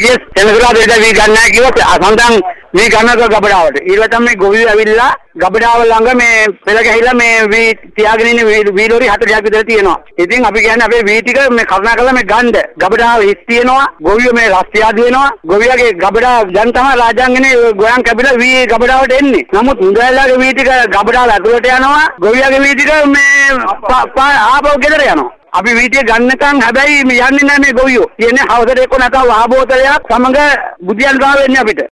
ඊයේ සෙනසුරාදා ඉඳලා වී ගන්න නැහැ කිව්වොත් සඳහන් වී ගන්නක ගබඩාවට. ඊළඟ තමයි ගොවියෝ ඇවිල්ලා ගබඩාව ළඟ මේ පෙළ ගැහිලා මේ වී තියාගෙන ඉන්න වී වී ලෝරි 40ක් විතර තියෙනවා. ඉතින් අපි කියන්නේ අපේ වී ටික මේ කරුණාකරලා මේ ගන්න. ගබඩාව හිස් තියෙනවා. ගොවියෝ මේ රස්තියාදු වෙනවා. ගොවියාගේ ගබඩාව දැන් තමයි රාජාංගනේ ගෝයන් කැපිලා වී ගබඩාවට එන්නේ. නමුත් මුදලාගේ වී ටික ගබඩාව ඇතුළට යනවා. ගොවියාගේ වී ටික මේ ආපහු ගෙදර යනවා. අපි වීටිය ගන්නකම් හැබැයි යන්නේ නැහැ මේ ගොවියෝ. කියන්නේ හවසට එක්ක නැතව ආබෝතලයක් සමග බුදියන් ගාව වෙන්නේ අපිට.